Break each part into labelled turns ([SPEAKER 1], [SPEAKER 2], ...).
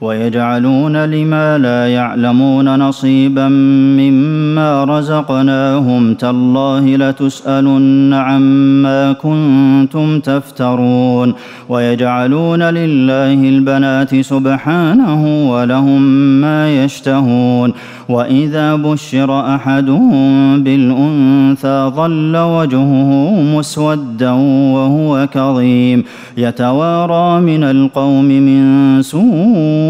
[SPEAKER 1] ويجعلون لما لا يعلمون نصيبا مما رزقناهم تالله لتسألن عما كنتم تفترون ويجعلون لله البنات سبحانه ولهم ما يشتهون وإذا بشر أحدهم بالأنثى ظل وجهه مسودا وهو كظيم يتوارى من القوم من سوء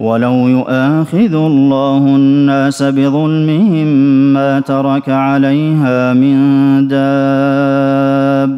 [SPEAKER 1] ولو يؤاخذ الله الناس بظلمهم ما ترك عليها من دابه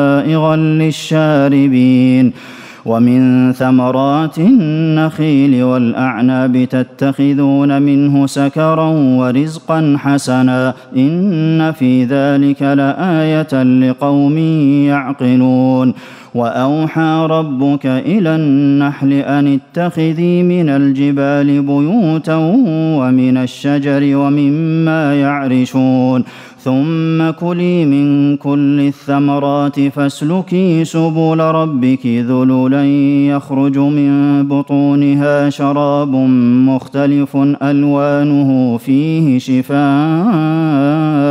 [SPEAKER 1] للشاربين. ومن ثمرات النخيل والأعناب تتخذون منه سكرا ورزقا حسنا إن في ذلك لآية لقوم يعقلون. وأوحى ربك إلى النحل أن اتخذي من الجبال بيوتا ومن الشجر ومما يعرشون. ثم كلي من كل الثمرات فاسلكي سبل ربك ذللا يخرج من بطونها شراب مختلف ألوانه فيه شفاء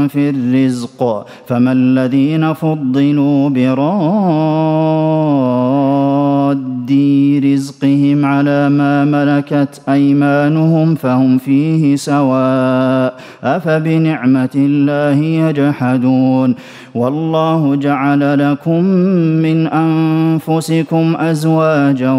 [SPEAKER 1] في الرزق فما الذين فضلوا براد رزقهم على ما ملكت أيمانهم فهم فيه سواء أفبنعمة الله يجحدون والله جعل لكم من أنفسكم أزواجا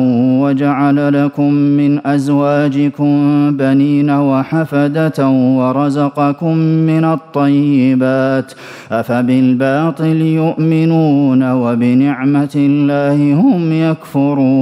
[SPEAKER 1] وجعل لكم من أزواجكم بنين وحفدة ورزقكم من الطيبات أفبالباطل يؤمنون وبنعمة الله هم يكفرون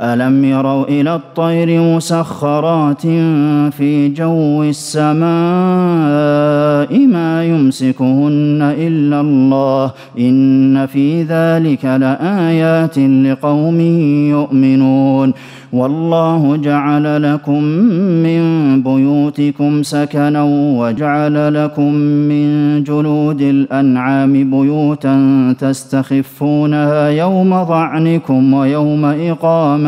[SPEAKER 1] ألم يروا إلى الطير مسخرات في جو السماء ما يمسكهن إلا الله؟ إن في ذلك لآيات لقوم يؤمنون. والله جعل لكم من بيوتكم سكنا وجعل لكم من جلود الأنعام بيوتا تستخفونها يوم ظعنكم ويوم اقامتكم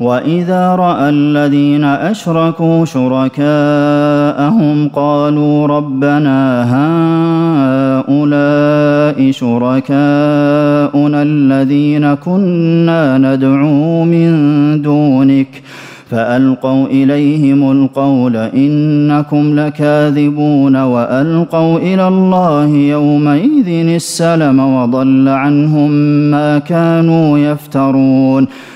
[SPEAKER 1] وإذا رأى الذين أشركوا شركاءهم قالوا ربنا هؤلاء شركاء آباؤنا الذين كنا ندعو من دونك فألقوا إليهم القول إنكم لكاذبون وألقوا إلى الله يومئذ السلم وضل عنهم ما كانوا يفترون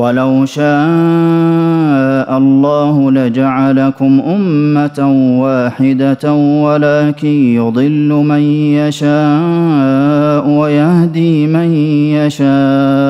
[SPEAKER 1] ولو شاء الله لجعلكم أمة واحدة ولكن يضل من يشاء ويهدي من يشاء.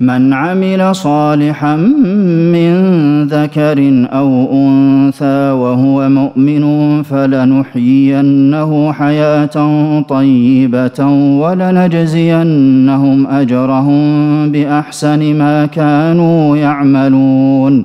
[SPEAKER 1] من عمل صالحا من ذكر أو أنثى وهو مؤمن فلنحيينه حياة طيبة ولنجزينهم أجرهم بأحسن ما كانوا يعملون.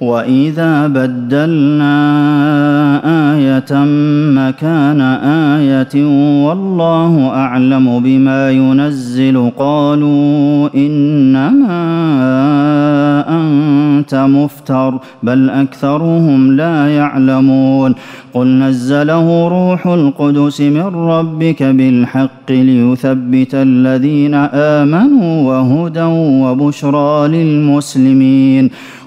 [SPEAKER 1] واذا بدلنا إيه مكان إيه والله اعلم بما ينزل قالوا انما انت مفتر بل اكثرهم لا يعلمون قل نزله روح القدس من ربك بالحق ليثبت الذين امنوا وهدى وبشرى للمسلمين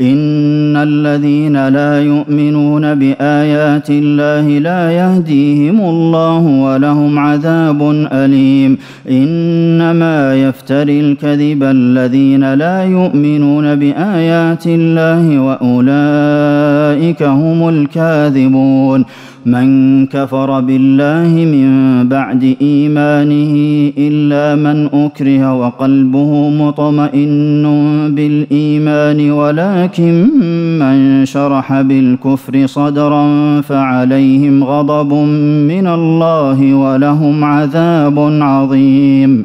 [SPEAKER 1] إن الذين لا يؤمنون بآيات الله لا يهديهم الله ولهم عذاب أليم. إنما يفتري الكذب الذين لا يؤمنون بآيات الله وأولئك هم الكاذبون. من كفر بالله من بعد إيمانه إلا من أكره وقلبه مطمئن بالإيمان ولكن من شرح بالكفر صدرا فعليهم غضب من الله ولهم عذاب عظيم.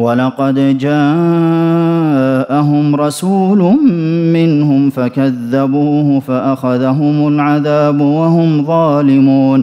[SPEAKER 1] ولقد جاءهم رسول منهم فكذبوه فأخذهم العذاب وهم ظالمون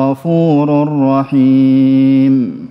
[SPEAKER 1] غفور رحيم.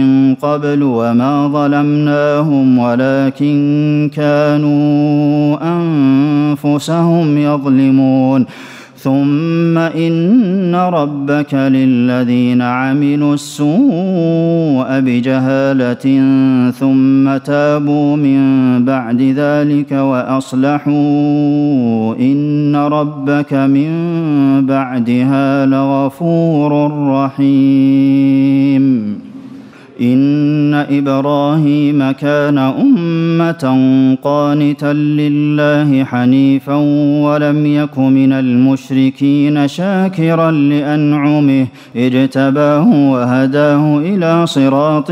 [SPEAKER 1] من قبل وما ظلمناهم ولكن كانوا أنفسهم يظلمون. ثم إن ربك للذين عملوا السوء بجهالة ثم تابوا من بعد ذلك وأصلحوا. إن ربك من بعدها لغفور رحيم. ان إبراهيم كان امه قانتا لله حنيفا ولم يك من المشركين شاكرا لانعمه اجتباه وهداه إلى صراط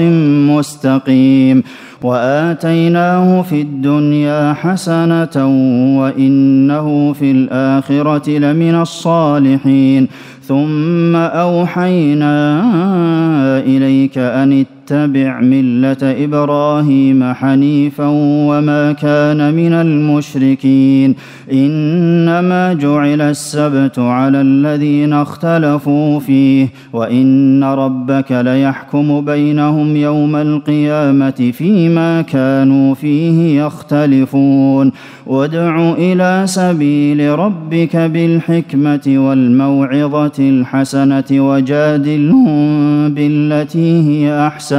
[SPEAKER 1] مستقيم واتيناه في الدنيا حسنه وانه في الاخره لمن الصالحين ثم اوحينا اليك ان اتبع ملة إبراهيم حنيفا وما كان من المشركين. إنما جعل السبت على الذين اختلفوا فيه وإن ربك ليحكم بينهم يوم القيامة فيما كانوا فيه يختلفون. وادع إلى سبيل ربك بالحكمة والموعظة الحسنة وجادلهم بالتي هي أحسن.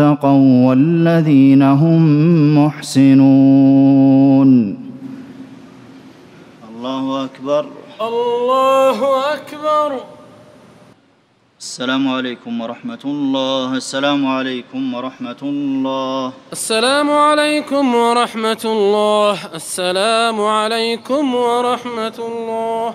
[SPEAKER 1] والذين هم محسنون. الله أكبر.
[SPEAKER 2] الله أكبر.
[SPEAKER 1] السلام عليكم ورحمة الله. السلام عليكم ورحمة الله.
[SPEAKER 2] السلام عليكم ورحمة الله. السلام عليكم ورحمة الله.